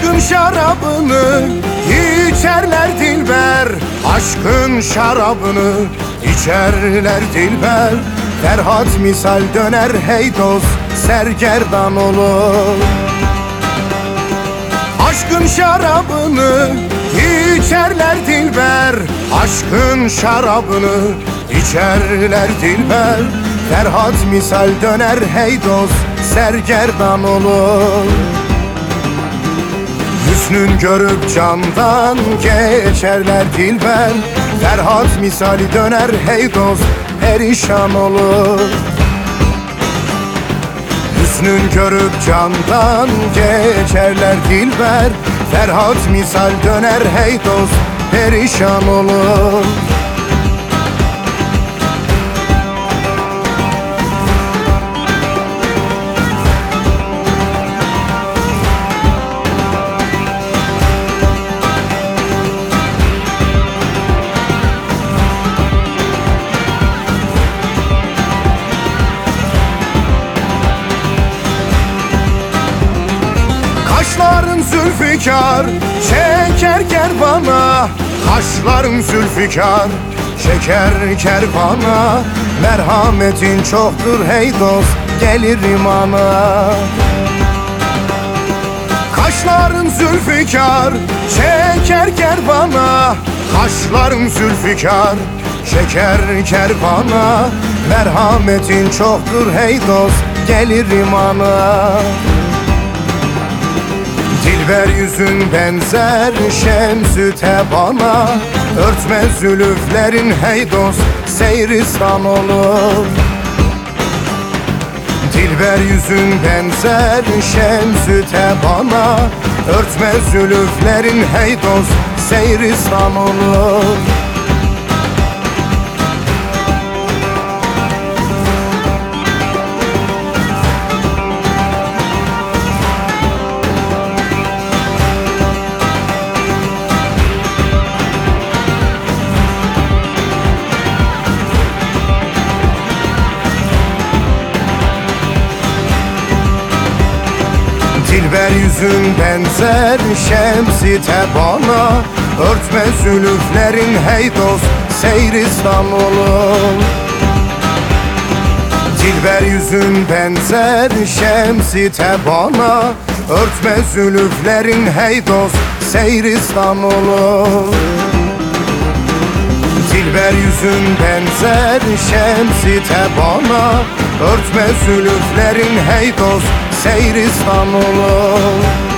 Aşkın şarabını içerler dilber. Aşkın şarabını içerler dilber. Ferhat misal döner hey dost sergerdan olur. Aşkın şarabını içerler dilber. Aşkın şarabını içerler dilber. Ferhat misal döner hey dost sergerdan olur Hüsnün görüp candan geçerler dilber. Ferhat misali döner hey dost perişan olur. Hüsnün görüp candan geçerler dilber. Ferhat misal döner hey dost perişan olur Kaşların zülfikar Şeker kervana. Kaşların zülfikar Şeker kervana. Merhametin çoktur hey dost Gelirim ana Kaşların zülfikar Şeker kervana. Kaşların zülfikar Şeker kervana. Merhametin çoktur hey dost Gelirim ana Dilber yüzün benzer şemsü tebana. Örtme zülüflerin hey dost seyristan olur. Dilber yüzün benzer şemsü tebana. Örtme zülüflerin hey dost seyristan olur Dilber yüzün benzer şemsi tebana Örtme zülüflerin hey dost seyristan olur Dilber yüzün benzer şemsi tebana Örtme zülüflerin hey dost seyristan olur Dilber yüzün benzer şemsi tebana Örtme zülüflerin hey dost seyristan olur